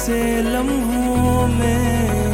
से लम्हों में